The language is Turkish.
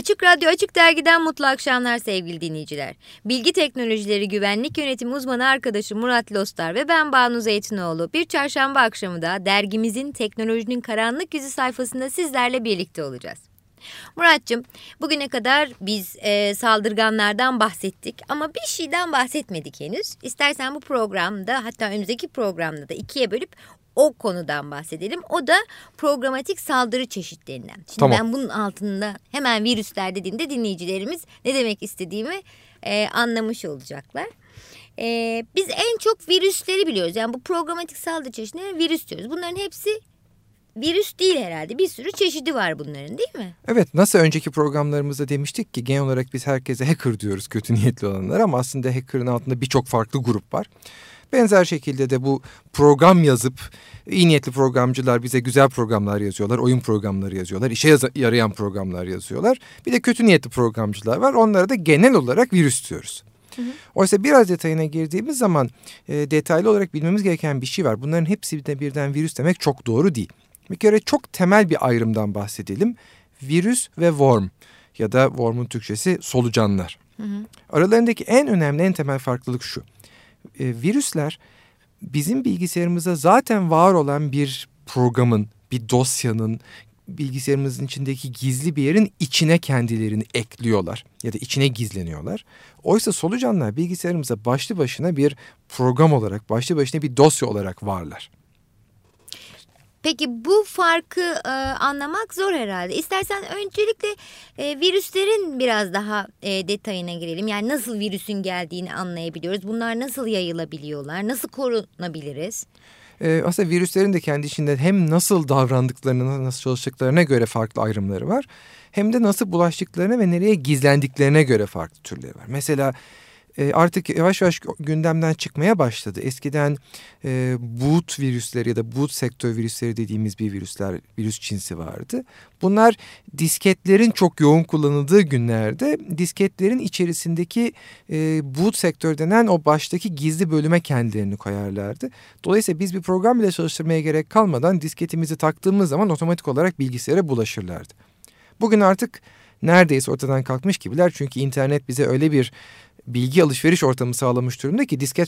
Açık Radyo Açık Dergi'den mutlu akşamlar sevgili dinleyiciler. Bilgi Teknolojileri Güvenlik Yönetimi uzmanı arkadaşı Murat Lostar ve ben Banu Zeytinoğlu bir çarşamba akşamı da dergimizin teknolojinin karanlık yüzü sayfasında sizlerle birlikte olacağız. Muratcığım bugüne kadar biz e, saldırganlardan bahsettik ama bir şeyden bahsetmedik henüz. İstersen bu programda hatta önümüzdeki programda da ikiye bölüp o konudan bahsedelim. O da programatik saldırı çeşitlerinden. Şimdi Tamam. ben bunun altında hemen virüsler dediğimde dinleyicilerimiz ne demek istediğimi e, anlamış olacaklar. E, biz en çok virüsleri biliyoruz. Yani bu programatik saldırı çeşitlerine virüs diyoruz. Bunların hepsi virüs değil herhalde. Bir sürü çeşidi var bunların değil mi? Evet nasıl önceki programlarımızda demiştik ki genel olarak biz herkese hacker diyoruz kötü niyetli olanlar ama aslında hacker'ın altında birçok farklı grup var. Benzer şekilde de bu program yazıp iyi niyetli programcılar bize güzel programlar yazıyorlar, oyun programları yazıyorlar, işe yaz- yarayan programlar yazıyorlar. Bir de kötü niyetli programcılar var. Onlara da genel olarak virüs diyoruz. Oysa biraz detayına girdiğimiz zaman e, detaylı olarak bilmemiz gereken bir şey var. Bunların hepsi de birden virüs demek çok doğru değil. Bir kere çok temel bir ayrımdan bahsedelim. Virüs ve worm ya da worm'un Türkçesi solucanlar. Aralarındaki en önemli en temel farklılık şu. E, virüsler bizim bilgisayarımıza zaten var olan bir programın, bir dosyanın, bilgisayarımızın içindeki gizli bir yerin içine kendilerini ekliyorlar ya da içine gizleniyorlar. Oysa solucanlar bilgisayarımıza başlı başına bir program olarak, başlı başına bir dosya olarak varlar. Peki bu farkı e, anlamak zor herhalde. İstersen öncelikle e, virüslerin biraz daha e, detayına girelim. Yani nasıl virüsün geldiğini anlayabiliyoruz. Bunlar nasıl yayılabiliyorlar? Nasıl korunabiliriz? Ee, aslında virüslerin de kendi içinde hem nasıl davrandıklarına, nasıl çalıştıklarına göre farklı ayrımları var. Hem de nasıl bulaştıklarına ve nereye gizlendiklerine göre farklı türleri var. Mesela e, artık yavaş yavaş gündemden çıkmaya başladı. Eskiden e, boot virüsleri ya da boot sektör virüsleri dediğimiz bir virüsler, virüs cinsi vardı. Bunlar disketlerin çok yoğun kullanıldığı günlerde disketlerin içerisindeki e, boot sektör denen o baştaki gizli bölüme kendilerini koyarlardı. Dolayısıyla biz bir program bile çalıştırmaya gerek kalmadan disketimizi taktığımız zaman otomatik olarak bilgisayara bulaşırlardı. Bugün artık neredeyse ortadan kalkmış gibiler çünkü internet bize öyle bir bilgi alışveriş ortamı sağlamış durumda ki disket